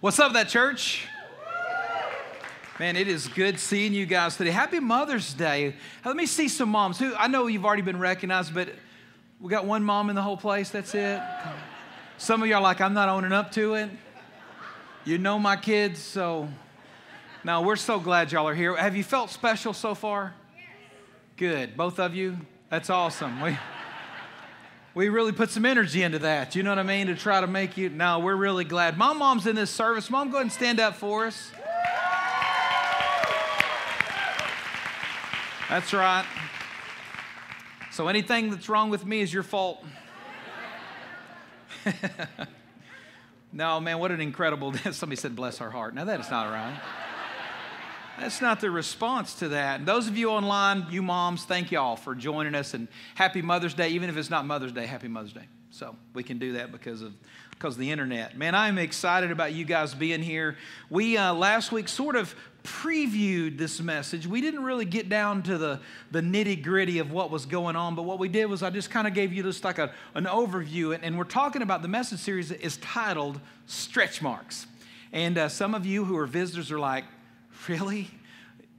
What's up, that church? Man, it is good seeing you guys today. Happy Mother's Day. Let me see some moms. Who I know you've already been recognized, but we got one mom in the whole place. That's it. Some of y'all are like, I'm not owning up to it. You know my kids, so no, we're so glad y'all are here. Have you felt special so far? Good. Both of you? That's awesome. We, we really put some energy into that. You know what I mean? To try to make you. No, we're really glad. My mom's in this service. Mom, go ahead and stand up for us. That's right. So anything that's wrong with me is your fault. no, man, what an incredible. Somebody said, bless our heart. Now, that is not right. That's not the response to that. And those of you online, you moms, thank y'all for joining us and happy Mother's Day. Even if it's not Mother's Day, happy Mother's Day. So we can do that because of because of the internet. Man, I'm excited about you guys being here. We uh, last week sort of previewed this message. We didn't really get down to the, the nitty gritty of what was going on, but what we did was I just kind of gave you just like a, an overview. And, and, we're talking about the message series is titled Stretch Marks. And uh, some of you who are visitors are like, Really?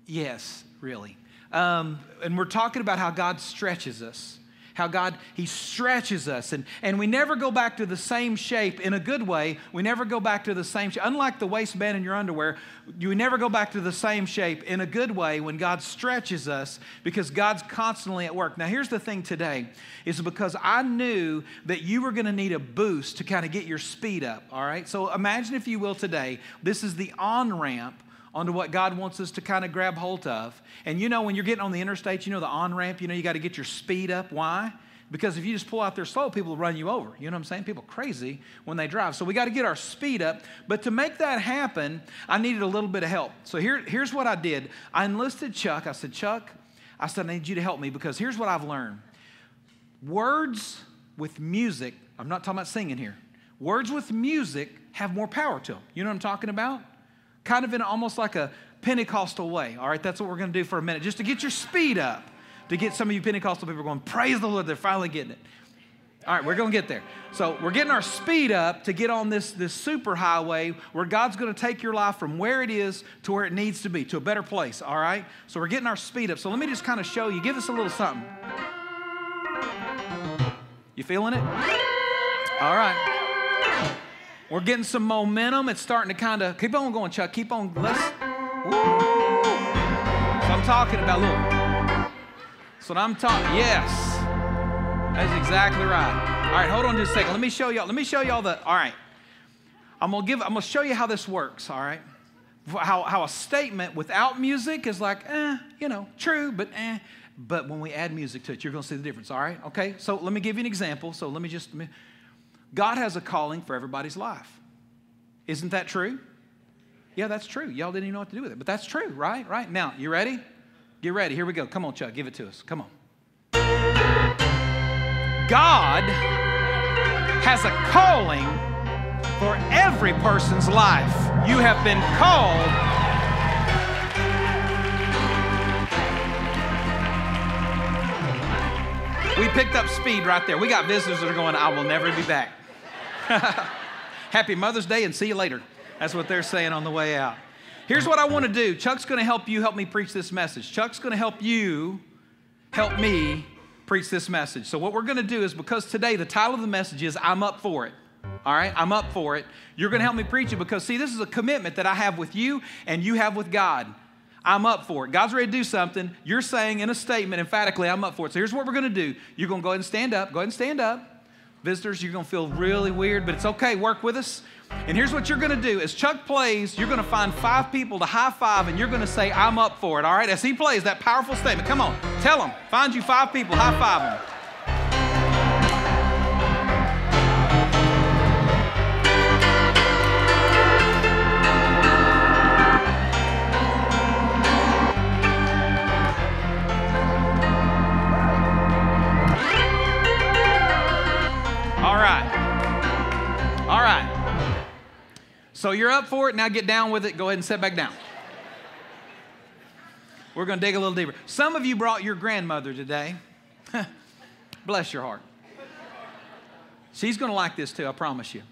Yes, really. Um, and we're talking about how God stretches us how God, He stretches us. And, and we never go back to the same shape in a good way. We never go back to the same shape. Unlike the waistband in your underwear, you never go back to the same shape in a good way when God stretches us because God's constantly at work. Now, here's the thing today is because I knew that you were going to need a boost to kind of get your speed up, all right? So imagine, if you will, today, this is the on ramp onto what God wants us to kind of grab hold of. And you know, when you're getting on the interstate, you know, the on ramp, you know, you got to get your speed up. Why? Because if you just pull out there slow, people will run you over. You know what I'm saying? People crazy when they drive. So we got to get our speed up. But to make that happen, I needed a little bit of help. So here, here's what I did I enlisted Chuck. I said, Chuck, I said, I need you to help me because here's what I've learned words with music, I'm not talking about singing here, words with music have more power to them. You know what I'm talking about? Kind of in almost like a Pentecostal way. All right, that's what we're going to do for a minute, just to get your speed up, to get some of you Pentecostal people going, praise the Lord, they're finally getting it. All right, we're going to get there. So we're getting our speed up to get on this, this super highway where God's going to take your life from where it is to where it needs to be, to a better place. All right? So we're getting our speed up. So let me just kind of show you, give us a little something. You feeling it? All right. We're getting some momentum. It's starting to kind of keep on going, Chuck. Keep on. Let's. So I'm talking about. Look. So I'm talking. Yes. That's exactly right. All right, hold on just a second. Let me show y'all. Let me show y'all the. All right. I'm gonna give. I'm gonna show you how this works. All right. How how a statement without music is like, eh, you know, true, but eh. But when we add music to it, you're gonna see the difference. All right. Okay. So let me give you an example. So let me just. God has a calling for everybody's life. Isn't that true? Yeah, that's true. Y'all didn't even know what to do with it, but that's true, right? Right. Now, you ready? Get ready. Here we go. Come on, Chuck. Give it to us. Come on. God has a calling for every person's life. You have been called We picked up speed right there. We got visitors that are going, I will never be back. Happy Mother's Day and see you later. That's what they're saying on the way out. Here's what I want to do Chuck's going to help you help me preach this message. Chuck's going to help you help me preach this message. So, what we're going to do is because today the title of the message is I'm Up For It. All right, I'm up for it. You're going to help me preach it because, see, this is a commitment that I have with you and you have with God. I'm up for it. God's ready to do something. You're saying in a statement emphatically, I'm up for it. So here's what we're going to do. You're going to go ahead and stand up. Go ahead and stand up. Visitors, you're going to feel really weird, but it's okay. Work with us. And here's what you're going to do. As Chuck plays, you're going to find five people to high five, and you're going to say, I'm up for it. All right? As he plays that powerful statement, come on, tell them. Find you five people, high five them. So you're up for it. Now get down with it. Go ahead and sit back down. We're going to dig a little deeper. Some of you brought your grandmother today. Bless your heart. She's going to like this too, I promise you.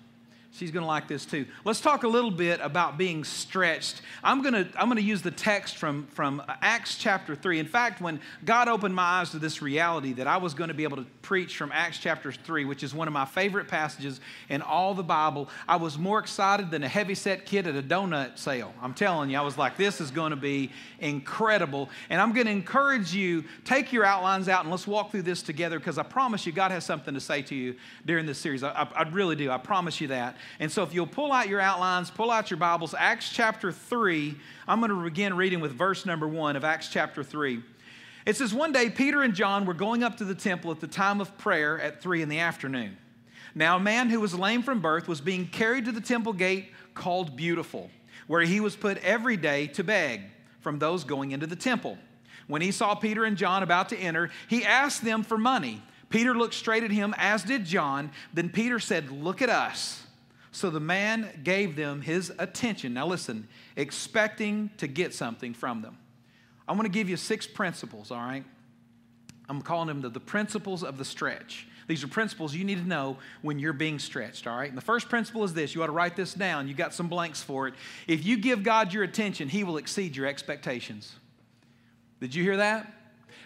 She's going to like this too. Let's talk a little bit about being stretched. I'm going to, I'm going to use the text from, from Acts chapter 3. In fact, when God opened my eyes to this reality that I was going to be able to preach from Acts chapter 3, which is one of my favorite passages in all the Bible, I was more excited than a heavyset kid at a donut sale. I'm telling you, I was like, this is going to be incredible. And I'm going to encourage you, take your outlines out and let's walk through this together because I promise you, God has something to say to you during this series. I, I, I really do. I promise you that. And so if you'll pull out your outlines, pull out your Bibles, Acts chapter 3, I'm going to begin reading with verse number 1 of Acts chapter 3. It says, One day Peter and John were going up to the temple at the time of prayer at 3 in the afternoon. Now, a man who was lame from birth was being carried to the temple gate called Beautiful, where he was put every day to beg from those going into the temple. When he saw Peter and John about to enter, he asked them for money. Peter looked straight at him, as did John. Then Peter said, Look at us. So the man gave them his attention. Now listen, expecting to get something from them. I want to give you six principles, all right? I'm calling them the, the principles of the stretch. These are principles you need to know when you're being stretched, all right? And the first principle is this you ought to write this down. You got some blanks for it. If you give God your attention, He will exceed your expectations. Did you hear that?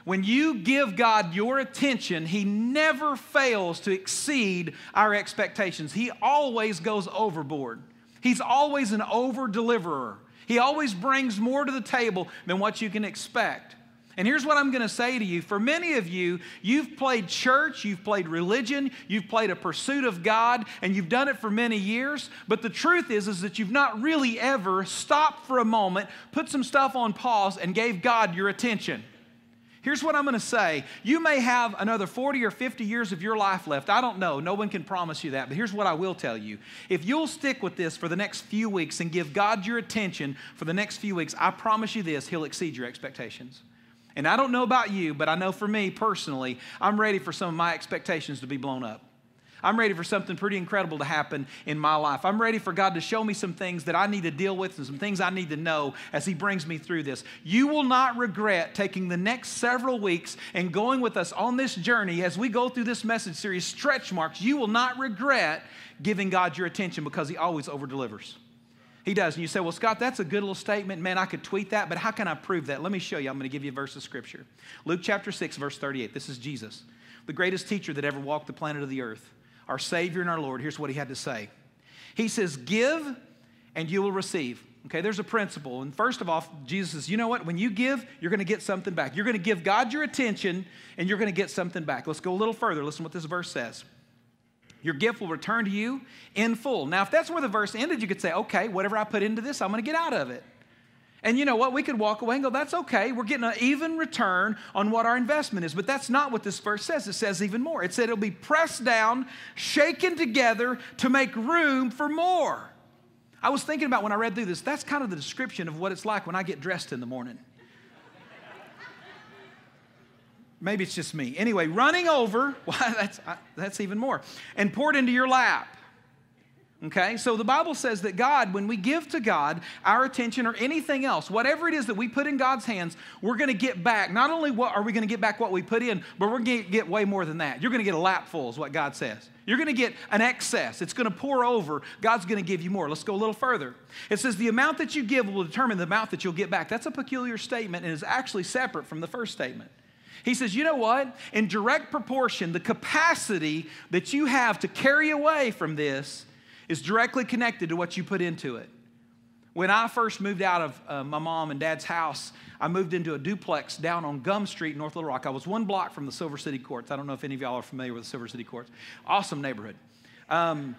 When you give God your attention, He never fails to exceed our expectations. He always goes overboard. He's always an over deliverer. He always brings more to the table than what you can expect. And here's what I'm going to say to you. For many of you, you've played church, you've played religion, you've played a pursuit of God, and you've done it for many years. But the truth is, is that you've not really ever stopped for a moment, put some stuff on pause, and gave God your attention. Here's what I'm going to say. You may have another 40 or 50 years of your life left. I don't know. No one can promise you that. But here's what I will tell you. If you'll stick with this for the next few weeks and give God your attention for the next few weeks, I promise you this, He'll exceed your expectations. And I don't know about you, but I know for me personally, I'm ready for some of my expectations to be blown up. I'm ready for something pretty incredible to happen in my life. I'm ready for God to show me some things that I need to deal with and some things I need to know as He brings me through this. You will not regret taking the next several weeks and going with us on this journey as we go through this message series, Stretch Marks. You will not regret giving God your attention because He always over delivers. He does. And you say, well, Scott, that's a good little statement. Man, I could tweet that, but how can I prove that? Let me show you. I'm going to give you a verse of scripture. Luke chapter 6, verse 38. This is Jesus, the greatest teacher that ever walked the planet of the earth our Savior and our Lord, here's what he had to say. He says, Give and you will receive. Okay, there's a principle. And first of all, Jesus says, you know what? When you give, you're going to get something back. You're going to give God your attention and you're going to get something back. Let's go a little further. Listen what this verse says. Your gift will return to you in full. Now, if that's where the verse ended, you could say, okay, whatever I put into this, I'm going to get out of it. And you know what? We could walk away and go, that's okay. We're getting an even return on what our investment is. But that's not what this verse says. It says even more. It said it'll be pressed down, shaken together to make room for more. I was thinking about when I read through this, that's kind of the description of what it's like when I get dressed in the morning. Maybe it's just me. Anyway, running over, well, that's, that's even more, and poured into your lap. Okay, so the Bible says that God, when we give to God our attention or anything else, whatever it is that we put in God's hands, we're going to get back. Not only what are we going to get back what we put in, but we're going to get way more than that. You're going to get a lapful, is what God says. You're going to get an excess. It's going to pour over. God's going to give you more. Let's go a little further. It says the amount that you give will determine the amount that you'll get back. That's a peculiar statement and is actually separate from the first statement. He says, you know what? In direct proportion, the capacity that you have to carry away from this is directly connected to what you put into it. When I first moved out of uh, my mom and dad's house, I moved into a duplex down on Gum Street, North Little Rock. I was one block from the Silver City Courts. I don't know if any of y'all are familiar with the Silver City Courts. Awesome neighborhood. Um,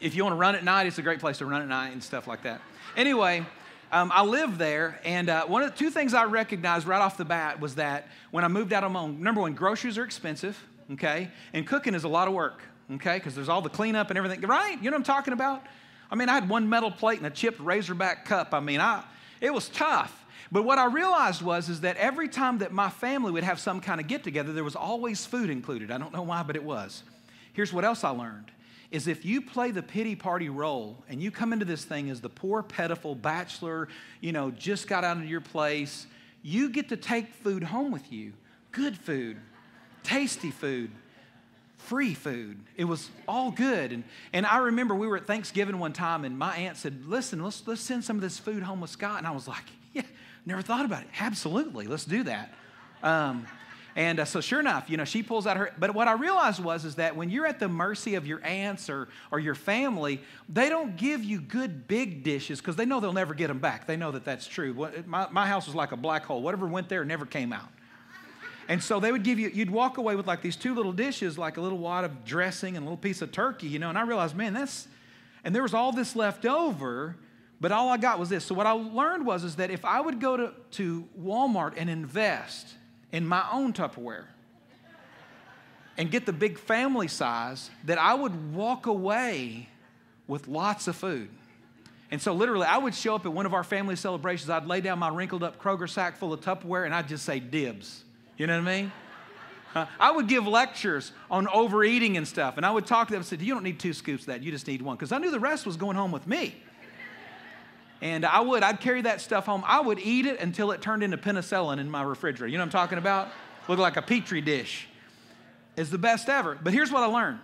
if you want to run at night, it's a great place to run at night and stuff like that. Anyway, um, I lived there, and uh, one of the two things I recognized right off the bat was that when I moved out on my own, number one, groceries are expensive, okay, and cooking is a lot of work okay? Because there's all the cleanup and everything, right? You know what I'm talking about? I mean, I had one metal plate and a chipped razorback cup. I mean, I, it was tough. But what I realized was is that every time that my family would have some kind of get together, there was always food included. I don't know why, but it was. Here's what else I learned is if you play the pity party role and you come into this thing as the poor pitiful bachelor, you know, just got out of your place, you get to take food home with you. Good food, tasty food, free food. It was all good. And, and I remember we were at Thanksgiving one time, and my aunt said, Listen, let's, let's send some of this food home with Scott. And I was like, Yeah, never thought about it. Absolutely, let's do that. Um, and uh, so, sure enough, you know, she pulls out her. But what I realized was is that when you're at the mercy of your aunts or, or your family, they don't give you good big dishes because they know they'll never get them back. They know that that's true. My, my house was like a black hole. Whatever went there never came out. And so they would give you, you'd walk away with like these two little dishes, like a little wad of dressing and a little piece of turkey, you know. And I realized, man, that's, and there was all this left over, but all I got was this. So what I learned was is that if I would go to, to Walmart and invest in my own Tupperware and get the big family size, that I would walk away with lots of food. And so, literally, I would show up at one of our family celebrations. I'd lay down my wrinkled up Kroger sack full of Tupperware and I'd just say dibs. You know what I mean? I would give lectures on overeating and stuff, and I would talk to them and say, You don't need two scoops of that, you just need one. Because I knew the rest was going home with me. And I would, I'd carry that stuff home. I would eat it until it turned into penicillin in my refrigerator. You know what I'm talking about? Looked like a petri dish. It's the best ever. But here's what I learned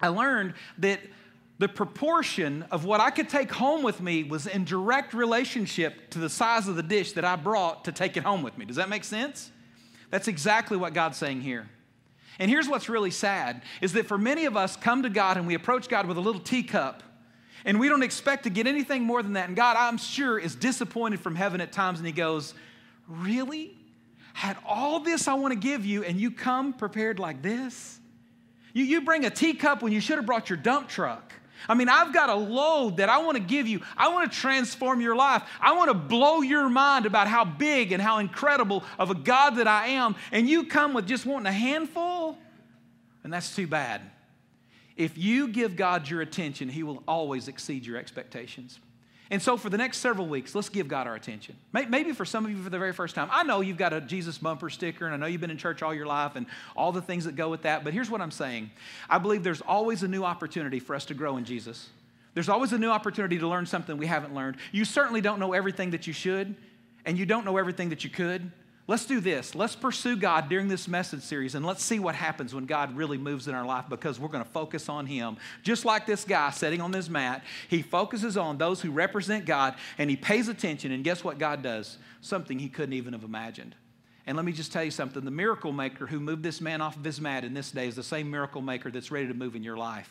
I learned that the proportion of what I could take home with me was in direct relationship to the size of the dish that I brought to take it home with me. Does that make sense? That's exactly what God's saying here. And here's what's really sad is that for many of us come to God and we approach God with a little teacup and we don't expect to get anything more than that. And God, I'm sure, is disappointed from heaven at times and He goes, Really? Had all this I want to give you and you come prepared like this? You, you bring a teacup when you should have brought your dump truck. I mean, I've got a load that I want to give you. I want to transform your life. I want to blow your mind about how big and how incredible of a God that I am. And you come with just wanting a handful, and that's too bad. If you give God your attention, He will always exceed your expectations. And so, for the next several weeks, let's give God our attention. Maybe for some of you for the very first time. I know you've got a Jesus bumper sticker, and I know you've been in church all your life and all the things that go with that. But here's what I'm saying I believe there's always a new opportunity for us to grow in Jesus. There's always a new opportunity to learn something we haven't learned. You certainly don't know everything that you should, and you don't know everything that you could. Let's do this. Let's pursue God during this message series and let's see what happens when God really moves in our life because we're going to focus on Him. Just like this guy sitting on this mat, he focuses on those who represent God and he pays attention. And guess what God does? Something he couldn't even have imagined. And let me just tell you something the miracle maker who moved this man off of his mat in this day is the same miracle maker that's ready to move in your life.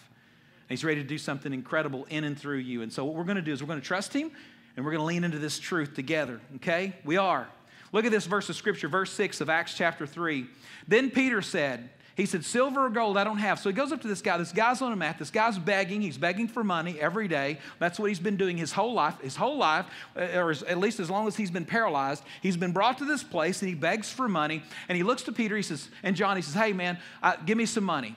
And he's ready to do something incredible in and through you. And so, what we're going to do is we're going to trust him and we're going to lean into this truth together, okay? We are. Look at this verse of scripture, verse 6 of Acts chapter 3. Then Peter said, he said, Silver or gold I don't have. So he goes up to this guy. This guy's on a mat. This guy's begging. He's begging for money every day. That's what he's been doing his whole life. His whole life, uh, or at least as long as he's been paralyzed, he's been brought to this place and he begs for money. And he looks to Peter, he says, and John, he says, Hey, man, uh, give me some money.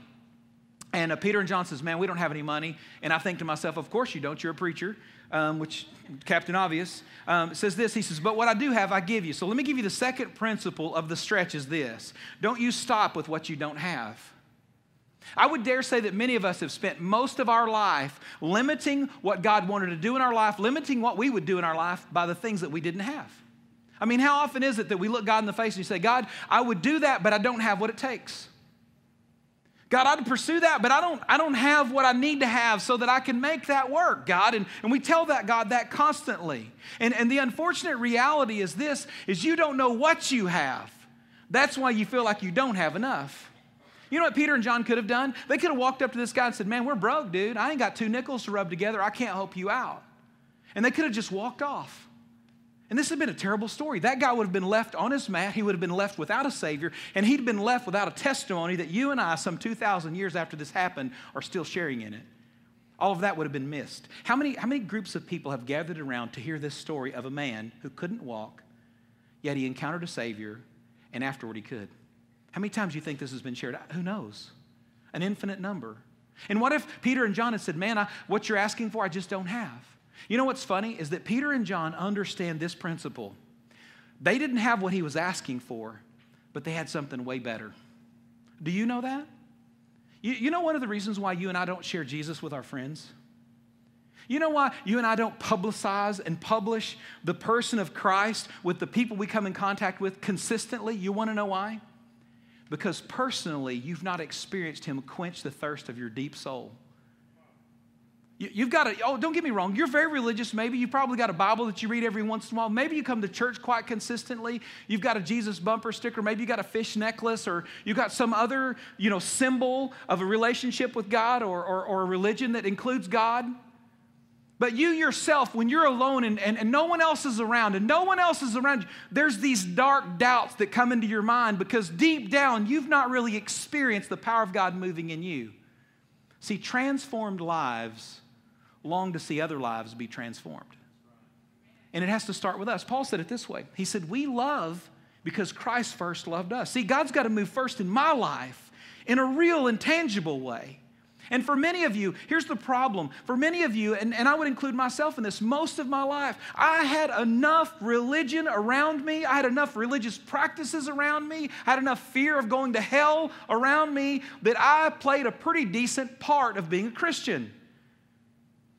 And uh, Peter and John says, Man, we don't have any money. And I think to myself, Of course you don't. You're a preacher um, which Captain Obvious, um, says this. He says, But what I do have, I give you. So let me give you the second principle of the stretch is this don't you stop with what you don't have. I would dare say that many of us have spent most of our life limiting what God wanted to do in our life, limiting what we would do in our life by the things that we didn't have. I mean, how often is it that we look God in the face and you say, God, I would do that, but I don't have what it takes? God, I'd pursue that, but I don't, I don't have what I need to have so that I can make that work, God. And, and we tell that God that constantly. And, and the unfortunate reality is this is you don't know what you have. That's why you feel like you don't have enough. You know what Peter and John could have done? They could have walked up to this guy and said, Man, we're broke, dude. I ain't got two nickels to rub together. I can't help you out. And they could have just walked off. And this had been a terrible story. That guy would have been left on his mat. He would have been left without a Savior, and he'd been left without a testimony that you and I, some 2,000 years after this happened, are still sharing in it. All of that would have been missed. How many, how many groups of people have gathered around to hear this story of a man who couldn't walk, yet he encountered a Savior, and afterward he could? How many times do you think this has been shared? Who knows? An infinite number. And what if Peter and John had said, Man, I, what you're asking for, I just don't have? You know what's funny is that Peter and John understand this principle. They didn't have what he was asking for, but they had something way better. Do you know that? You, you know one of the reasons why you and I don't share Jesus with our friends? You know why you and I don't publicize and publish the person of Christ with the people we come in contact with consistently? You want to know why? because personally you've not experienced Him quench the thirst of your deep soul. You've got to, oh, don't get me wrong, you're very religious. Maybe you've probably got a Bible that you read every once in a while. Maybe you come to church quite consistently. You've got a Jesus bumper sticker. Maybe you got a fish necklace or you've got some other, you know, symbol of a relationship with God or, or, or a religion that includes God. But you yourself, when you're alone and, and, and no one else is around and no one else is around you, there's these dark doubts that come into your mind because deep down you've not really experienced the power of God moving in you. See, transformed lives long to see other lives be transformed. And it has to start with us. Paul said it this way He said, We love because Christ first loved us. See, God's got to move first in my life in a real and tangible way. And for many of you, here's the problem. For many of you, and, and I would include myself in this, most of my life, I had enough religion around me. I had enough religious practices around me. I had enough fear of going to hell around me that I played a pretty decent part of being a Christian.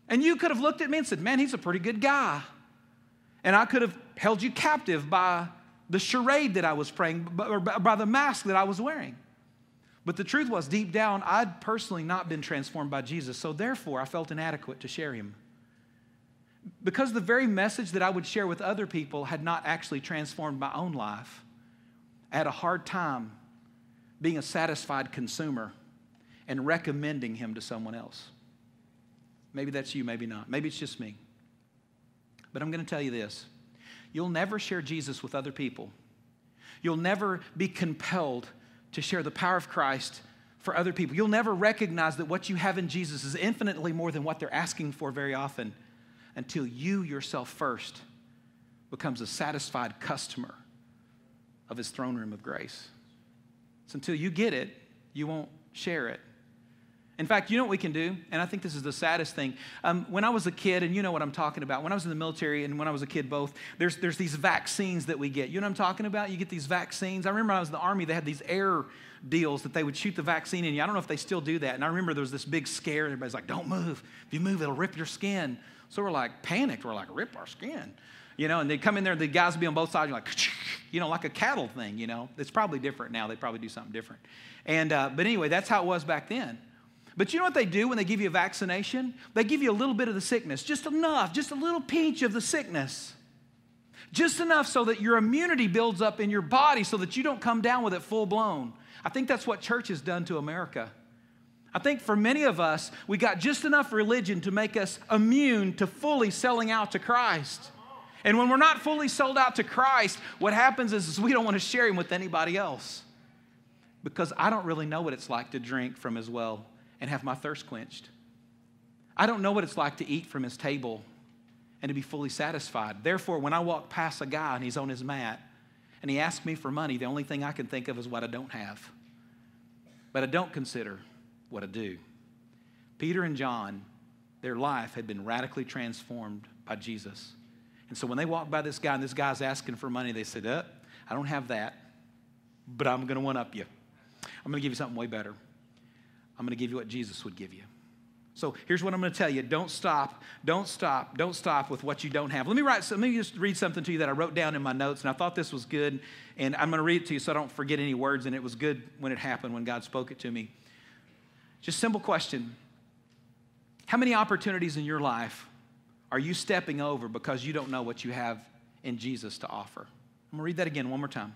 And you could have looked at me and said, Man, he's a pretty good guy. And I could have held you captive by the charade that I was praying, or by the mask that I was wearing. But the truth was, deep down, I'd personally not been transformed by Jesus. So therefore, I felt inadequate to share him. Because the very message that I would share with other people had not actually transformed my own life, I had a hard time being a satisfied consumer and recommending him to someone else. Maybe that's you, maybe not. Maybe it's just me. But I'm going to tell you this you'll never share Jesus with other people. You'll never be compelled to share the power of Christ for other people. You'll never recognize that what you have in Jesus is infinitely more than what they're asking for very often until you yourself first becomes a satisfied customer of his throne room of grace. So until you get it, you won't share it. In fact, you know what we can do? And I think this is the saddest thing. Um, when I was a kid, and you know what I'm talking about, when I was in the military and when I was a kid both, there's, there's these vaccines that we get. You know what I'm talking about? You get these vaccines. I remember when I was in the Army, they had these air deals that they would shoot the vaccine in you. I don't know if they still do that. And I remember there was this big scare. Everybody's like, don't move. If you move, it'll rip your skin. So we're like panicked. We're like, rip our skin. You know, and they'd come in there, the guys would be on both sides, you're like, you know, like a cattle thing, you know. It's probably different now. They probably do something different. And, uh, but anyway, that's how it was back then. But you know what they do when they give you a vaccination? They give you a little bit of the sickness, just enough, just a little pinch of the sickness. Just enough so that your immunity builds up in your body so that you don't come down with it full blown. I think that's what church has done to America. I think for many of us, we got just enough religion to make us immune to fully selling out to Christ. And when we're not fully sold out to Christ, what happens is, is we don't want to share Him with anybody else. Because I don't really know what it's like to drink from His well and have my thirst quenched. I don't know what it's like to eat from his table and to be fully satisfied. Therefore, when I walk past a guy and he's on his mat and he asks me for money, the only thing I can think of is what I don't have. But I don't consider what I do. Peter and John, their life had been radically transformed by Jesus. And so when they walked by this guy and this guy's asking for money, they said, uh, I don't have that, but I'm going to one up you. I'm going to give you something way better. I'm going to give you what Jesus would give you. So here's what I'm going to tell you. Don't stop. Don't stop. Don't stop with what you don't have. Let me write. Let me just read something to you that I wrote down in my notes, and I thought this was good, and I'm going to read it to you so I don't forget any words. And it was good when it happened when God spoke it to me. Just simple question: How many opportunities in your life are you stepping over because you don't know what you have in Jesus to offer? I'm going to read that again one more time.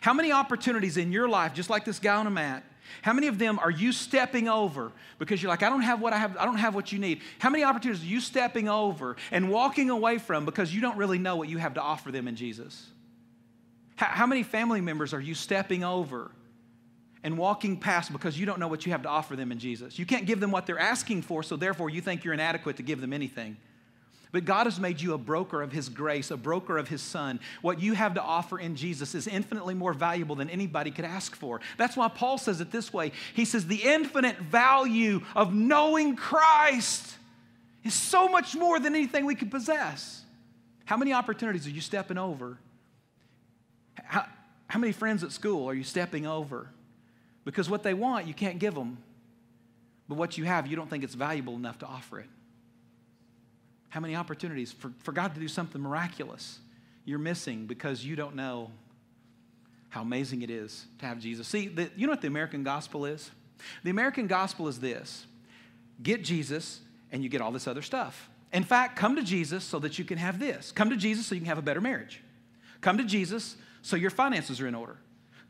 How many opportunities in your life, just like this guy on a mat, how many of them are you stepping over because you're like, I don't have what I have, I don't have what you need? How many opportunities are you stepping over and walking away from because you don't really know what you have to offer them in Jesus? How, how many family members are you stepping over and walking past because you don't know what you have to offer them in Jesus? You can't give them what they're asking for, so therefore you think you're inadequate to give them anything. But God has made you a broker of His grace, a broker of His Son. What you have to offer in Jesus is infinitely more valuable than anybody could ask for. That's why Paul says it this way He says, The infinite value of knowing Christ is so much more than anything we could possess. How many opportunities are you stepping over? How, how many friends at school are you stepping over? Because what they want, you can't give them. But what you have, you don't think it's valuable enough to offer it. How many opportunities for, for God to do something miraculous you're missing because you don't know how amazing it is to have Jesus. See, the, you know what the American gospel is? The American gospel is this get Jesus, and you get all this other stuff. In fact, come to Jesus so that you can have this. Come to Jesus so you can have a better marriage. Come to Jesus so your finances are in order.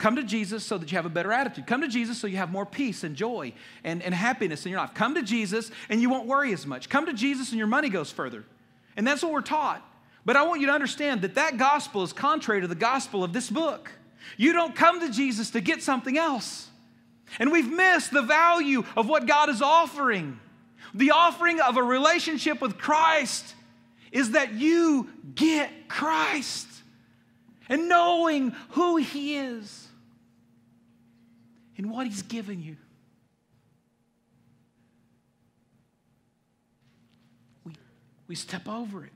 Come to Jesus so that you have a better attitude. Come to Jesus so you have more peace and joy and, and happiness in your life. Come to Jesus and you won't worry as much. Come to Jesus and your money goes further. And that's what we're taught. But I want you to understand that that gospel is contrary to the gospel of this book. You don't come to Jesus to get something else. And we've missed the value of what God is offering. The offering of a relationship with Christ is that you get Christ and knowing who He is and what He's given you. We, we step over it.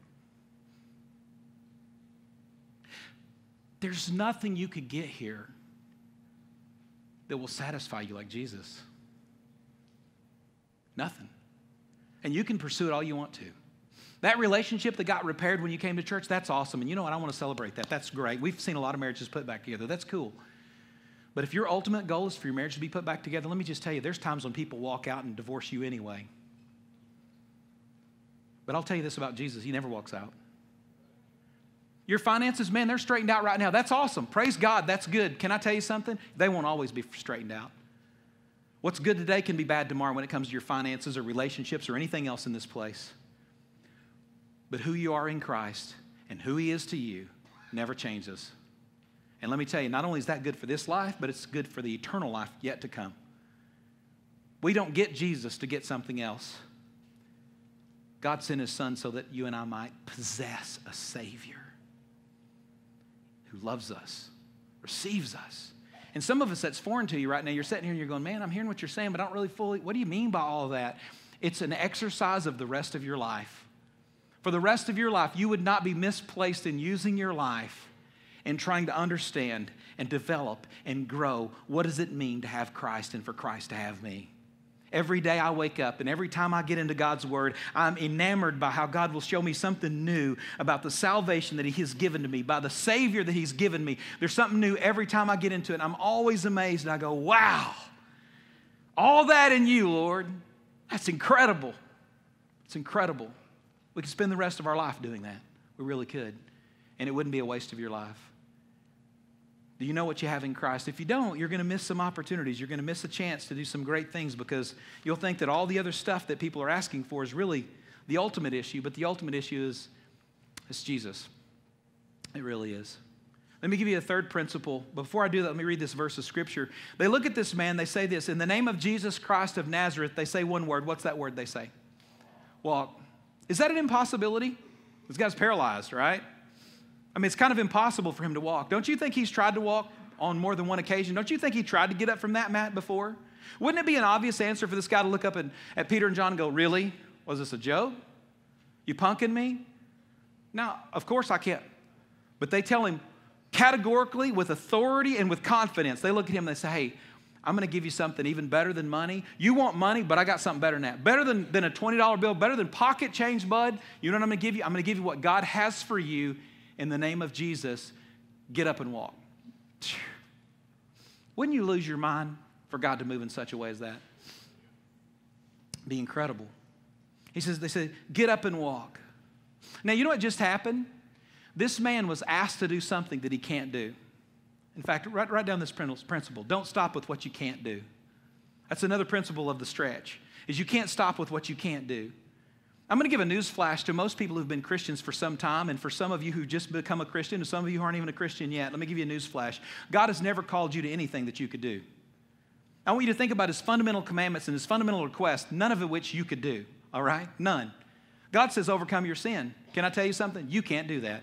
There's nothing you could get here that will satisfy you like Jesus. Nothing. And you can pursue it all you want to. That relationship that got repaired when you came to church, that's awesome. And you know what? I want to celebrate that. That's great. We've seen a lot of marriages put back together. That's cool. But if your ultimate goal is for your marriage to be put back together, let me just tell you, there's times when people walk out and divorce you anyway. But I'll tell you this about Jesus He never walks out. Your finances, man, they're straightened out right now. That's awesome. Praise God. That's good. Can I tell you something? They won't always be straightened out. What's good today can be bad tomorrow when it comes to your finances or relationships or anything else in this place. But who you are in Christ and who He is to you never changes. And let me tell you, not only is that good for this life, but it's good for the eternal life yet to come. We don't get Jesus to get something else. God sent His Son so that you and I might possess a Savior who loves us, receives us. And some of us, that's foreign to you right now. You're sitting here and you're going, man, I'm hearing what you're saying, but I don't really fully, what do you mean by all that? It's an exercise of the rest of your life. For the rest of your life, you would not be misplaced in using your life and trying to understand and develop and grow what does it mean to have Christ and for Christ to have me. Every day I wake up and every time I get into God's Word, I'm enamored by how God will show me something new about the salvation that He has given to me, by the Savior that He's given me. There's something new every time I get into it. I'm always amazed and I go, wow, all that in you, Lord. That's incredible. It's incredible. We could spend the rest of our life doing that. We really could. And it wouldn't be a waste of your life. Do you know what you have in Christ? If you don't, you're going to miss some opportunities. You're going to miss a chance to do some great things because you'll think that all the other stuff that people are asking for is really the ultimate issue, but the ultimate issue is it's Jesus. It really is. Let me give you a third principle. Before I do that, let me read this verse of scripture. They look at this man, they say this In the name of Jesus Christ of Nazareth, they say one word. What's that word they say? Walk. Is that an impossibility? This guy's paralyzed, right? I mean, it's kind of impossible for him to walk. Don't you think he's tried to walk on more than one occasion? Don't you think he tried to get up from that mat before? Wouldn't it be an obvious answer for this guy to look up at, at Peter and John and go, Really? Was this a joke? You punking me? Now, of course I can't. But they tell him categorically, with authority and with confidence, they look at him and they say, Hey, I'm going to give you something even better than money. You want money, but I got something better than that. Better than, than a $20 bill, better than pocket change, bud. You know what I'm going to give you? I'm going to give you what God has for you in the name of Jesus, get up and walk. Wouldn't you lose your mind for God to move in such a way as that? Be incredible. He says, they said, get up and walk. Now, you know what just happened? This man was asked to do something that he can't do. In fact, write, write down this principle. Don't stop with what you can't do. That's another principle of the stretch, is you can't stop with what you can't do. I'm going to give a news flash to most people who've been Christians for some time, and for some of you who just become a Christian, and some of you who aren't even a Christian yet. Let me give you a news flash. God has never called you to anything that you could do. I want you to think about His fundamental commandments and His fundamental requests, none of which you could do, all right? None. God says, overcome your sin. Can I tell you something? You can't do that.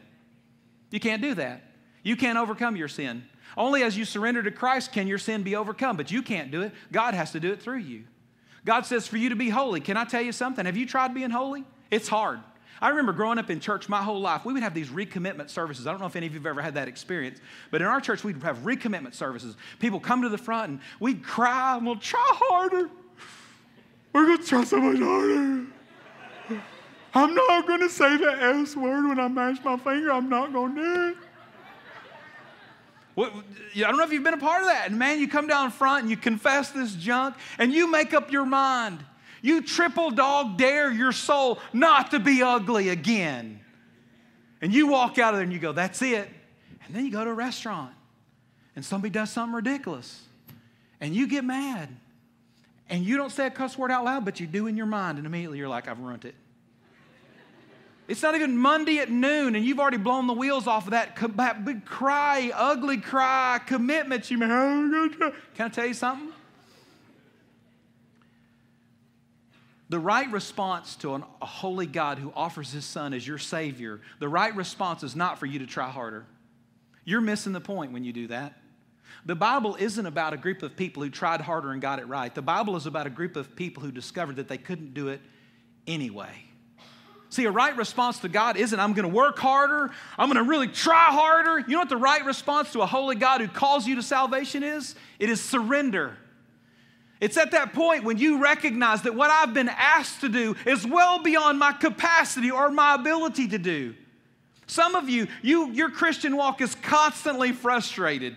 You can't do that. You can't overcome your sin. Only as you surrender to Christ can your sin be overcome, but you can't do it. God has to do it through you. God says for you to be holy. Can I tell you something? Have you tried being holy? It's hard. I remember growing up in church my whole life, we would have these recommitment services. I don't know if any of you have ever had that experience, but in our church, we'd have recommitment services. People come to the front and we'd cry and we'll try harder. We're going to try so much harder. I'm not going to say the S word when I mash my finger. I'm not going to do it. What, I don't know if you've been a part of that. And man, you come down front and you confess this junk and you make up your mind. You triple dog dare your soul not to be ugly again. And you walk out of there and you go, that's it. And then you go to a restaurant and somebody does something ridiculous and you get mad and you don't say a cuss word out loud, but you do in your mind, and immediately you're like, I've ruined it. It's not even Monday at noon, and you've already blown the wheels off of that, that big cry, ugly cry, commitment you made. Can I tell you something? The right response to an, a holy God who offers his son as your Savior, the right response is not for you to try harder. You're missing the point when you do that. The Bible isn't about a group of people who tried harder and got it right. The Bible is about a group of people who discovered that they couldn't do it anyway. See, a right response to God isn't, I'm going to work harder, I'm going to really try harder. You know what the right response to a holy God who calls you to salvation is? It is surrender. It's at that point when you recognize that what I've been asked to do is well beyond my capacity or my ability to do. Some of you, you your Christian walk is constantly frustrated.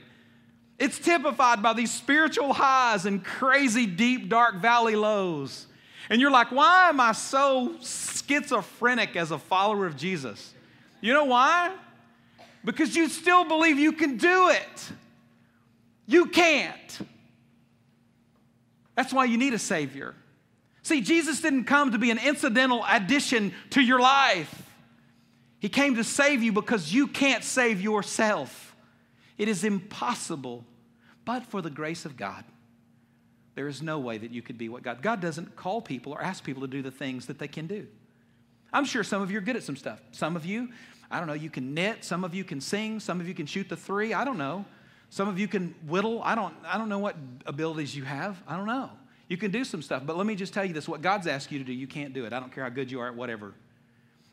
It's typified by these spiritual highs and crazy, deep, dark valley lows. And you're like, why am I so schizophrenic as a follower of Jesus? You know why? Because you still believe you can do it. You can't. That's why you need a Savior. See, Jesus didn't come to be an incidental addition to your life, He came to save you because you can't save yourself. It is impossible, but for the grace of God. There is no way that you could be what God. God doesn't call people or ask people to do the things that they can do. I'm sure some of you are good at some stuff. Some of you, I don't know, you can knit, some of you can sing, some of you can shoot the three, I don't know. Some of you can whittle. I don't I don't know what abilities you have. I don't know. You can do some stuff, but let me just tell you this what God's asked you to do, you can't do it. I don't care how good you are at whatever.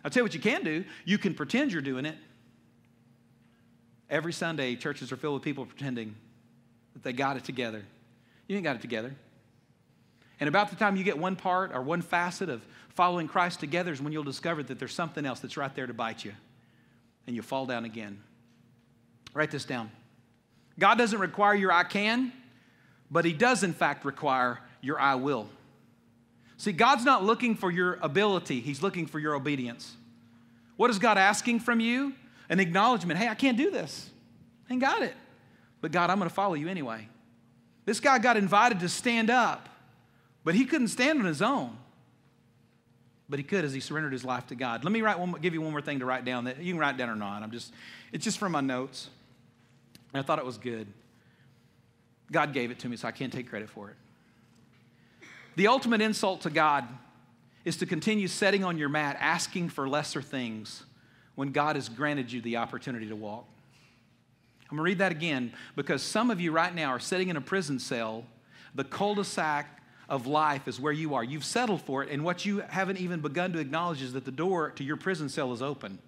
I'll tell you what you can do. You can pretend you're doing it. Every Sunday, churches are filled with people pretending that they got it together. You ain't got it together. And about the time you get one part or one facet of following Christ together is when you'll discover that there's something else that's right there to bite you. And you'll fall down again. Write this down. God doesn't require your I can, but He does, in fact, require your I will. See, God's not looking for your ability, He's looking for your obedience. What is God asking from you? an acknowledgement hey, I can't do this. I ain't got it. But God, I'm going to follow you anyway. This guy got invited to stand up, but he couldn't stand on his own. But he could as he surrendered his life to God. Let me write one, give you one more thing to write down. That you can write down or not. I'm just, it's just from my notes. And I thought it was good. God gave it to me, so I can't take credit for it. The ultimate insult to God is to continue setting on your mat asking for lesser things when God has granted you the opportunity to walk. I'm going to read that again because some of you right now are sitting in a prison cell. The cul de sac of life is where you are. You've settled for it, and what you haven't even begun to acknowledge is that the door to your prison cell is open.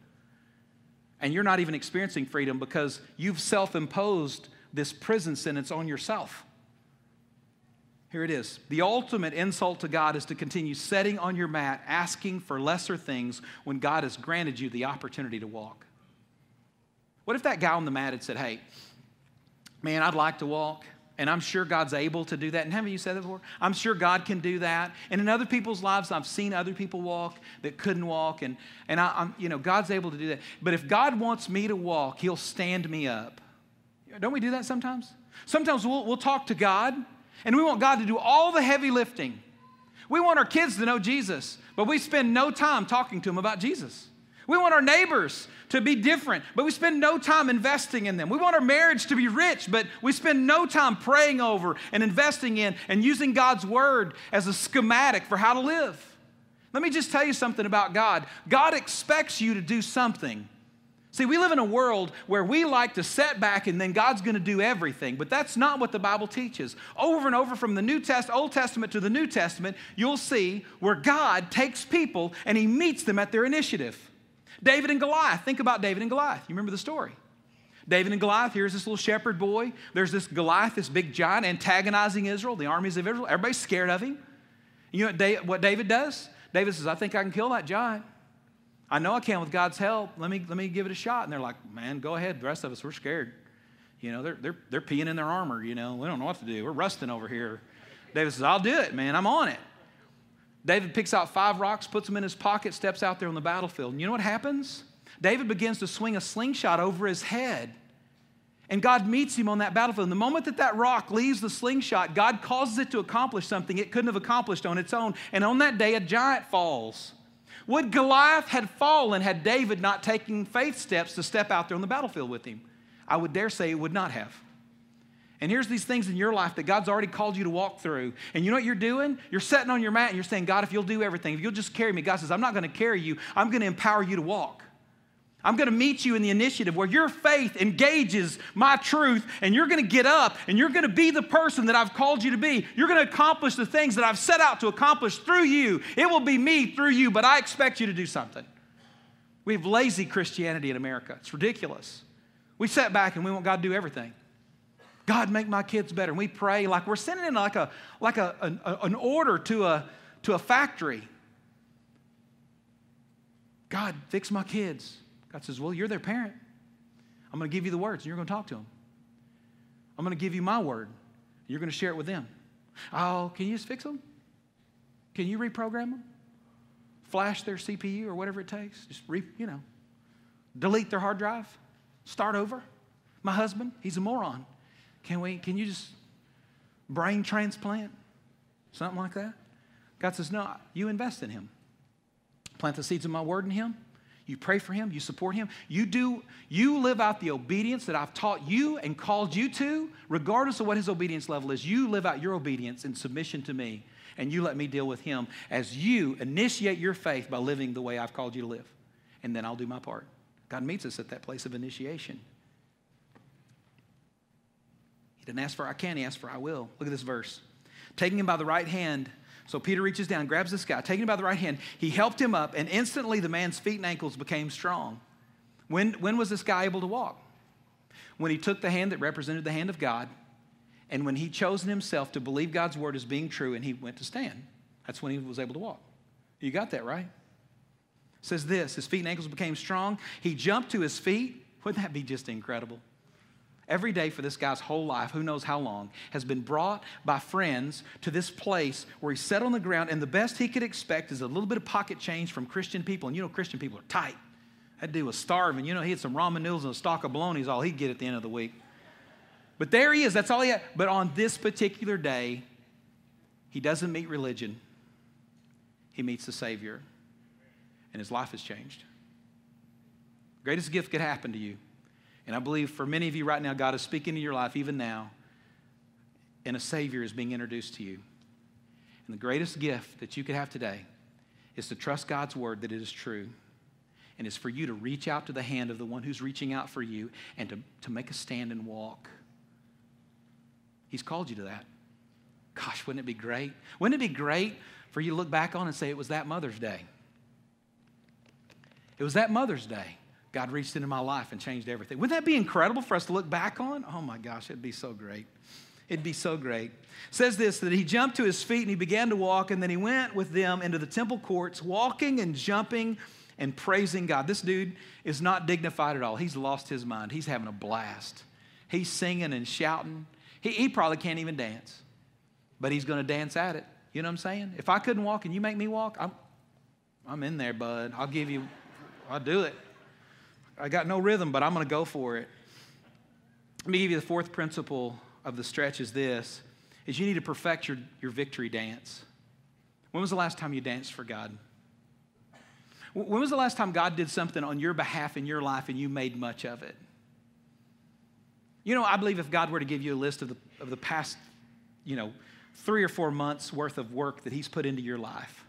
And you're not even experiencing freedom because you've self imposed this prison sentence on yourself. Here it is. The ultimate insult to God is to continue setting on your mat, asking for lesser things when God has granted you the opportunity to walk. What if that guy on the mat had said, Hey, man, I'd like to walk, and I'm sure God's able to do that. And haven't you said that before? I'm sure God can do that. And in other people's lives, I've seen other people walk that couldn't walk, and, and I, am you know, God's able to do that. But if God wants me to walk, He'll stand me up. Don't we do that sometimes? Sometimes we'll, we'll talk to God and we want God to do all the heavy lifting. We want our kids to know Jesus, but we spend no time talking to them about Jesus. We want our neighbors to be different, but we spend no time investing in them. We want our marriage to be rich, but we spend no time praying over and investing in and using God's word as a schematic for how to live. Let me just tell you something about God. God expects you to do something. See, we live in a world where we like to set back and then God's going to do everything, but that's not what the Bible teaches. Over and over from the New Test, Old Testament to the New Testament, you'll see where God takes people and he meets them at their initiative. David and Goliath, think about David and Goliath. You remember the story. David and Goliath, here's this little shepherd boy. There's this Goliath, this big giant antagonizing Israel, the armies of Israel. Everybody's scared of him. You know what David does? David says, I think I can kill that giant. I know I can with God's help. Let me, let me give it a shot. And they're like, man, go ahead. The rest of us, we're scared. You know, they're, they're, they're peeing in their armor, you know. We don't know what to do. We're rusting over here. David says, I'll do it, man. I'm on it. David picks out five rocks, puts them in his pocket, steps out there on the battlefield. And you know what happens? David begins to swing a slingshot over his head. And God meets him on that battlefield. And the moment that that rock leaves the slingshot, God causes it to accomplish something it couldn't have accomplished on its own. And on that day, a giant falls. Would Goliath had fallen had David not taken faith steps to step out there on the battlefield with him? I would dare say it would not have. And here's these things in your life that God's already called you to walk through. And you know what you're doing? You're sitting on your mat and you're saying, God, if you'll do everything, if you'll just carry me, God says, I'm not going to carry you, I'm going to empower you to walk. I'm going to meet you in the initiative where your faith engages my truth, and you're going to get up and you're going to be the person that I've called you to be. You're going to accomplish the things that I've set out to accomplish through you. It will be me through you, but I expect you to do something. We have lazy Christianity in America. It's ridiculous. We sit back and we want God to do everything. God, make my kids better. And we pray like we're sending in like, a, like a, an, an order to a, to a factory. God, fix my kids. God says, Well, you're their parent. I'm going to give you the words and you're going to talk to them. I'm going to give you my word. And you're going to share it with them. Oh, can you just fix them? Can you reprogram them? Flash their CPU or whatever it takes? Just, re, you know, delete their hard drive? Start over? My husband, he's a moron. Can we, can you just brain transplant? Something like that? God says, No, you invest in him. Plant the seeds of my word in him. You pray for him, you support him. You do you live out the obedience that I've taught you and called you to, regardless of what his obedience level is. You live out your obedience in submission to me, and you let me deal with him as you initiate your faith by living the way I've called you to live. And then I'll do my part. God meets us at that place of initiation. He didn't ask for I can, he asked for I will. Look at this verse. Taking him by the right hand, so Peter reaches down, grabs this guy, taking him by the right hand. He helped him up, and instantly the man's feet and ankles became strong. When, when was this guy able to walk? When he took the hand that represented the hand of God, and when he chosen himself to believe God's word as being true, and he went to stand. That's when he was able to walk. You got that right? It says this his feet and ankles became strong. He jumped to his feet. Wouldn't that be just incredible? Every day for this guy's whole life, who knows how long, has been brought by friends to this place where he's set on the ground, and the best he could expect is a little bit of pocket change from Christian people. And you know, Christian people are tight. That dude was starving. You know, he had some ramen noodles and a stock of bologna is all he'd get at the end of the week. But there he is. That's all he had. But on this particular day, he doesn't meet religion. He meets the Savior, and his life has changed. Greatest gift could happen to you and I believe for many of you right now, God is speaking to your life even now, and a Savior is being introduced to you. And the greatest gift that you could have today is to trust God's word that it is true. And it's for you to reach out to the hand of the one who's reaching out for you and to, to make a stand and walk. He's called you to that. Gosh, wouldn't it be great? Wouldn't it be great for you to look back on and say it was that Mother's Day? It was that Mother's Day. God reached into my life and changed everything. Wouldn't that be incredible for us to look back on? Oh my gosh, it'd be so great. It'd be so great. It says this that he jumped to his feet and he began to walk, and then he went with them into the temple courts, walking and jumping and praising God. This dude is not dignified at all. He's lost his mind. He's having a blast. He's singing and shouting. He, he probably can't even dance, but he's going to dance at it. You know what I'm saying? If I couldn't walk and you make me walk, I'm, I'm in there, bud. I'll give you, I'll do it. I got no rhythm, but I'm going to go for it. Let me give you the fourth principle of the stretch is this, is you need to perfect your, your victory dance. When was the last time you danced for God? When was the last time God did something on your behalf in your life and you made much of it? You know, I believe if God were to give you a list of the, of the past, you know, three or four months worth of work that He's put into your life,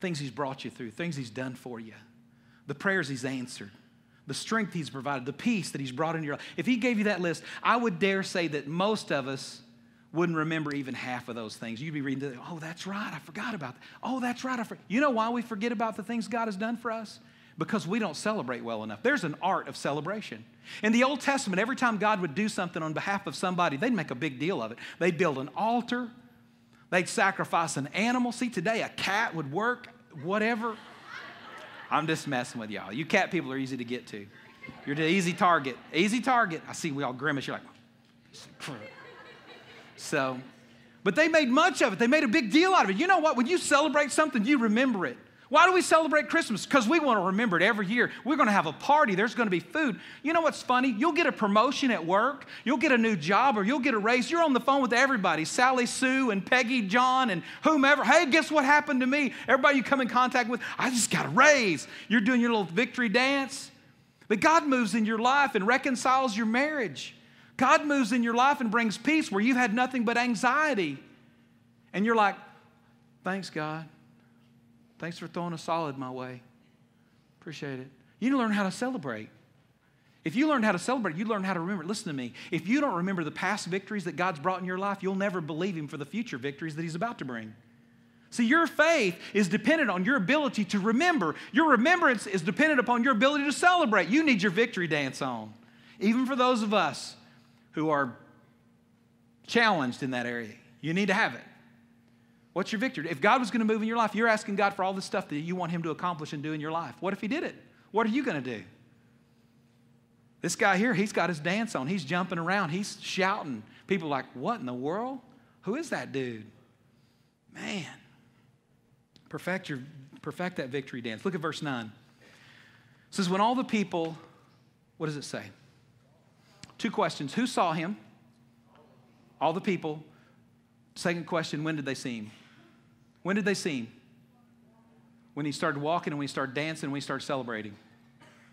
things He's brought you through, things He's done for you, the prayers He's answered, the strength He's provided, the peace that He's brought into your life. If He gave you that list, I would dare say that most of us wouldn't remember even half of those things. You'd be reading, oh, that's right, I forgot about that. Oh, that's right, I forgot. You know why we forget about the things God has done for us? Because we don't celebrate well enough. There's an art of celebration. In the Old Testament, every time God would do something on behalf of somebody, they'd make a big deal of it. They'd build an altar, they'd sacrifice an animal. See, today a cat would work, whatever. I'm just messing with y'all. You cat people are easy to get to. You're the easy target. Easy target. I see we all grimace. You're like, so, but they made much of it. They made a big deal out of it. You know what? When you celebrate something, you remember it. Why do we celebrate Christmas? Because we want to remember it every year. We're going to have a party. There's going to be food. You know what's funny? You'll get a promotion at work, you'll get a new job, or you'll get a raise. You're on the phone with everybody Sally Sue and Peggy, John, and whomever. Hey, guess what happened to me? Everybody you come in contact with, I just got a raise. You're doing your little victory dance. But God moves in your life and reconciles your marriage. God moves in your life and brings peace where you've had nothing but anxiety. And you're like, thanks, God. Thanks for throwing a solid my way. Appreciate it. You need to learn how to celebrate. If you learn how to celebrate, you learn how to remember. Listen to me. If you don't remember the past victories that God's brought in your life, you'll never believe Him for the future victories that He's about to bring. See, your faith is dependent on your ability to remember. Your remembrance is dependent upon your ability to celebrate. You need your victory dance on. Even for those of us who are challenged in that area, you need to have it. What's your victory? If God was going to move in your life, you're asking God for all the stuff that you want Him to accomplish and do in your life. What if He did it? What are you going to do? This guy here, he's got his dance on. He's jumping around. He's shouting. People like, What in the world? Who is that dude? Man. Perfect, your, perfect that victory dance. Look at verse 9. It says, When all the people, what does it say? Two questions. Who saw him? All the people. Second question, when did they see him? When did they see him? When he started walking and when he started dancing and when he started celebrating.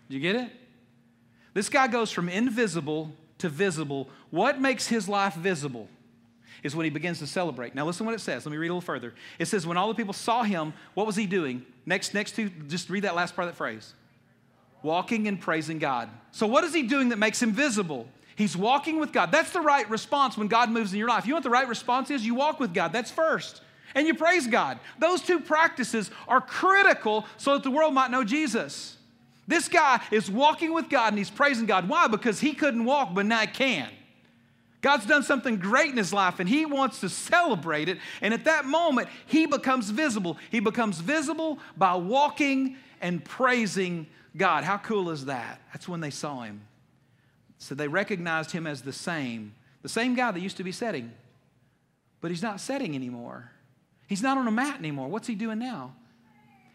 Do you get it? This guy goes from invisible to visible. What makes his life visible is when he begins to celebrate. Now listen what it says. Let me read a little further. It says, when all the people saw him, what was he doing? Next, next to, just read that last part of that phrase. Walking and praising God. So what is he doing that makes him visible? He's walking with God. That's the right response when God moves in your life. You know what the right response is? You walk with God. That's first and you praise God. Those two practices are critical so that the world might know Jesus. This guy is walking with God and he's praising God. Why? Because he couldn't walk, but now he can. God's done something great in his life and he wants to celebrate it. And at that moment, he becomes visible. He becomes visible by walking and praising God. How cool is that? That's when they saw him. So they recognized him as the same, the same guy that used to be setting, but he's not setting anymore. He's not on a mat anymore. What's he doing now?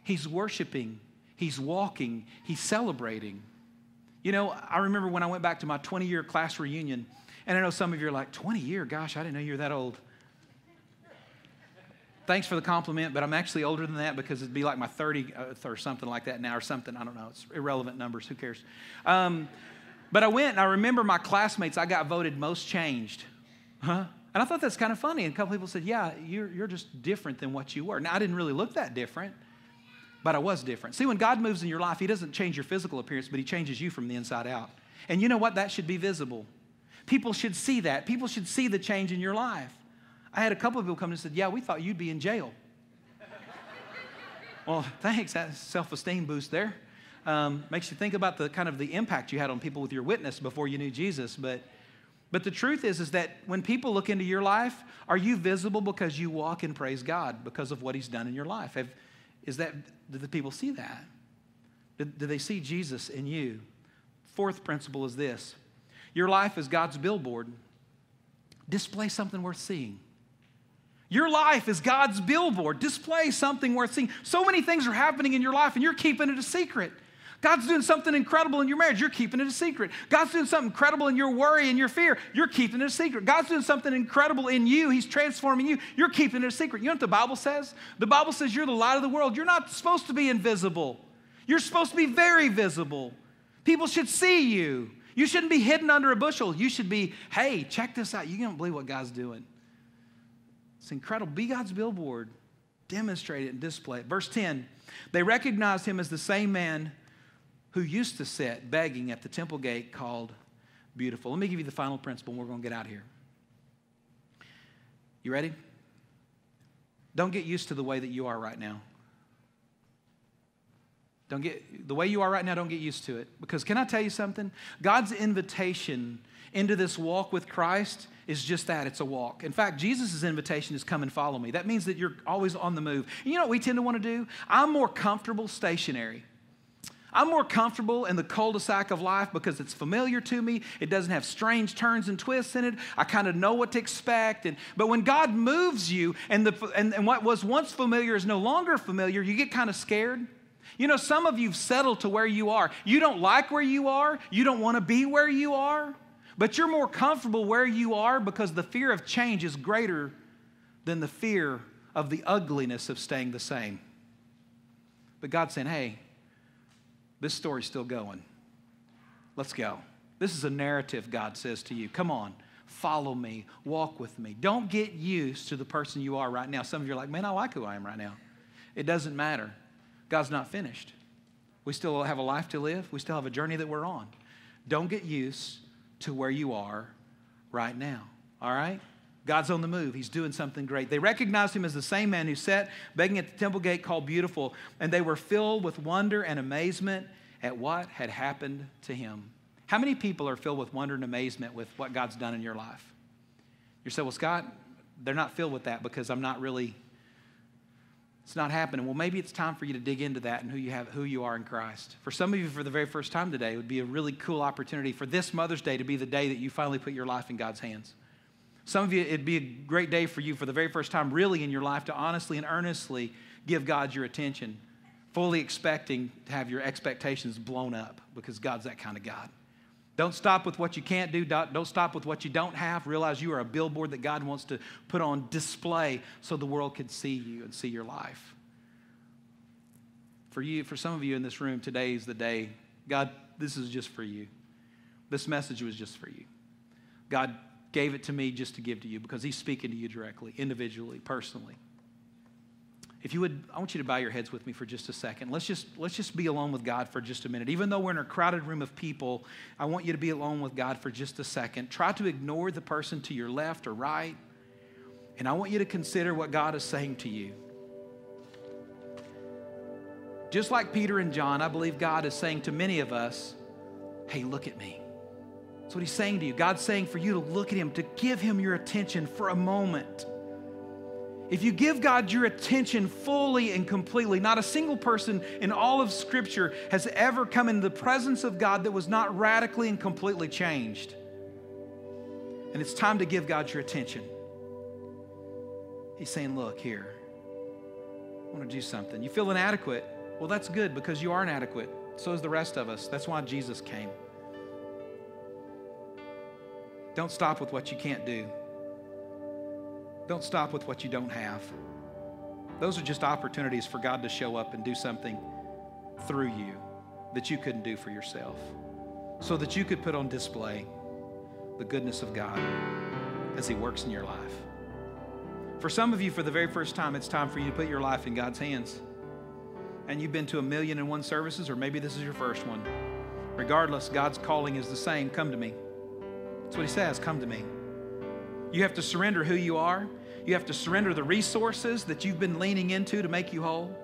He's worshiping, he's walking, he's celebrating. You know, I remember when I went back to my 20 year class reunion, and I know some of you are like, 20 year? Gosh, I didn't know you were that old. Thanks for the compliment, but I'm actually older than that because it'd be like my 30th or something like that now, or something. I don't know. It's irrelevant numbers. Who cares? Um, but I went and I remember my classmates, I got voted most changed. Huh? And I thought that's kind of funny. And a couple people said, Yeah, you're, you're just different than what you were. Now, I didn't really look that different, but I was different. See, when God moves in your life, He doesn't change your physical appearance, but He changes you from the inside out. And you know what? That should be visible. People should see that. People should see the change in your life. I had a couple of people come and said, Yeah, we thought you'd be in jail. well, thanks. That self esteem boost there. Um, makes you think about the kind of the impact you had on people with your witness before you knew Jesus. But but the truth is, is that when people look into your life, are you visible because you walk and praise God because of what He's done in your life? Have, is that, do the people see that? Do, do they see Jesus in you? Fourth principle is this your life is God's billboard. Display something worth seeing. Your life is God's billboard. Display something worth seeing. So many things are happening in your life, and you're keeping it a secret. God's doing something incredible in your marriage. You're keeping it a secret. God's doing something incredible in your worry and your fear. You're keeping it a secret. God's doing something incredible in you. He's transforming you. You're keeping it a secret. You know what the Bible says? The Bible says you're the light of the world. You're not supposed to be invisible. You're supposed to be very visible. People should see you. You shouldn't be hidden under a bushel. You should be, hey, check this out. You can't believe what God's doing. It's incredible. Be God's billboard. Demonstrate it and display it. Verse 10 they recognized him as the same man who used to sit begging at the temple gate called Beautiful. Let me give you the final principle and we're going to get out here. You ready? Don't get used to the way that you are right now. Don't get the way you are right now, don't get used to it. Because can I tell you something? God's invitation into this walk with Christ is just that it's a walk. In fact, Jesus' invitation is come and follow me. That means that you're always on the move. And you know what we tend to want to do? I'm more comfortable stationary. I'm more comfortable in the cul de sac of life because it's familiar to me. It doesn't have strange turns and twists in it. I kind of know what to expect. And, but when God moves you and, the, and, and what was once familiar is no longer familiar, you get kind of scared. You know, some of you've settled to where you are. You don't like where you are, you don't want to be where you are, but you're more comfortable where you are because the fear of change is greater than the fear of the ugliness of staying the same. But God's saying, hey, this story's still going. Let's go. This is a narrative God says to you. Come on, follow me, walk with me. Don't get used to the person you are right now. Some of you are like, man, I like who I am right now. It doesn't matter. God's not finished. We still have a life to live, we still have a journey that we're on. Don't get used to where you are right now. All right? God's on the move. He's doing something great. They recognized him as the same man who sat begging at the temple gate called Beautiful, and they were filled with wonder and amazement at what had happened to him. How many people are filled with wonder and amazement with what God's done in your life? You say, Well, Scott, they're not filled with that because I'm not really, it's not happening. Well, maybe it's time for you to dig into that and who you have, who you are in Christ. For some of you, for the very first time today, it would be a really cool opportunity for this Mother's Day to be the day that you finally put your life in God's hands. Some of you, it'd be a great day for you for the very first time, really in your life, to honestly and earnestly give God your attention, fully expecting to have your expectations blown up because God's that kind of God. Don't stop with what you can't do. Don't stop with what you don't have. Realize you are a billboard that God wants to put on display so the world can see you and see your life. For you, for some of you in this room, today is the day. God, this is just for you. This message was just for you. God gave it to me just to give to you because He's speaking to you directly, individually, personally. If you would, I want you to bow your heads with me for just a second. Let's just, let's just be alone with God for just a minute. Even though we're in a crowded room of people, I want you to be alone with God for just a second. Try to ignore the person to your left or right. And I want you to consider what God is saying to you. Just like Peter and John, I believe God is saying to many of us, hey, look at me. That's what he's saying to you. God's saying for you to look at him, to give him your attention for a moment. If you give God your attention fully and completely, not a single person in all of Scripture has ever come into the presence of God that was not radically and completely changed. And it's time to give God your attention. He's saying, Look, here, I want to do something. You feel inadequate. Well, that's good because you are inadequate. So is the rest of us. That's why Jesus came. Don't stop with what you can't do. Don't stop with what you don't have. Those are just opportunities for God to show up and do something through you that you couldn't do for yourself, so that you could put on display the goodness of God as He works in your life. For some of you, for the very first time, it's time for you to put your life in God's hands. And you've been to a million and one services, or maybe this is your first one. Regardless, God's calling is the same. Come to me. That's what he says come to me. You have to surrender who you are. You have to surrender the resources that you've been leaning into to make you whole.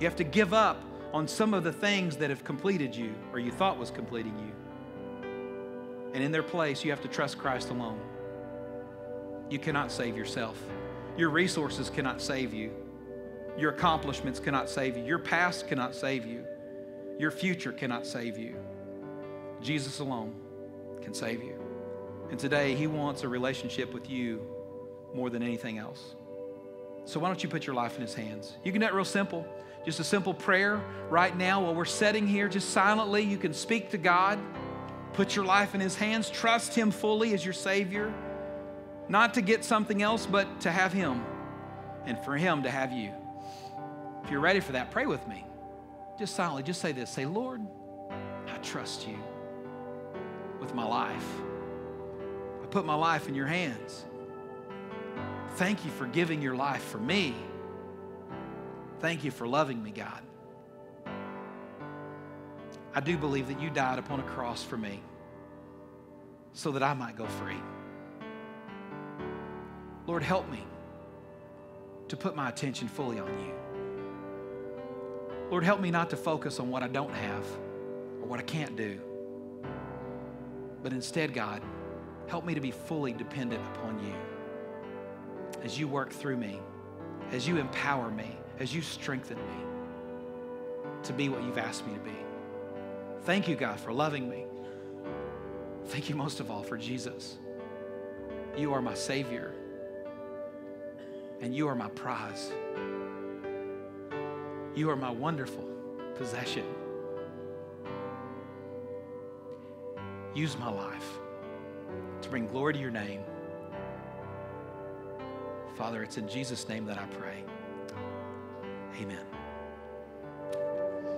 You have to give up on some of the things that have completed you or you thought was completing you. And in their place, you have to trust Christ alone. You cannot save yourself. Your resources cannot save you. Your accomplishments cannot save you. Your past cannot save you. Your future cannot save you. Jesus alone can save you. And today, He wants a relationship with you more than anything else. So, why don't you put your life in His hands? You can do it real simple. Just a simple prayer right now while we're sitting here, just silently. You can speak to God, put your life in His hands, trust Him fully as your Savior, not to get something else, but to have Him and for Him to have you. If you're ready for that, pray with me. Just silently, just say this say, Lord, I trust you with my life put my life in your hands. Thank you for giving your life for me. Thank you for loving me, God. I do believe that you died upon a cross for me so that I might go free. Lord, help me to put my attention fully on you. Lord, help me not to focus on what I don't have or what I can't do, but instead, God, Help me to be fully dependent upon you as you work through me, as you empower me, as you strengthen me to be what you've asked me to be. Thank you, God, for loving me. Thank you most of all for Jesus. You are my Savior, and you are my prize. You are my wonderful possession. Use my life to bring glory to your name. Father, it's in Jesus' name that I pray. Amen.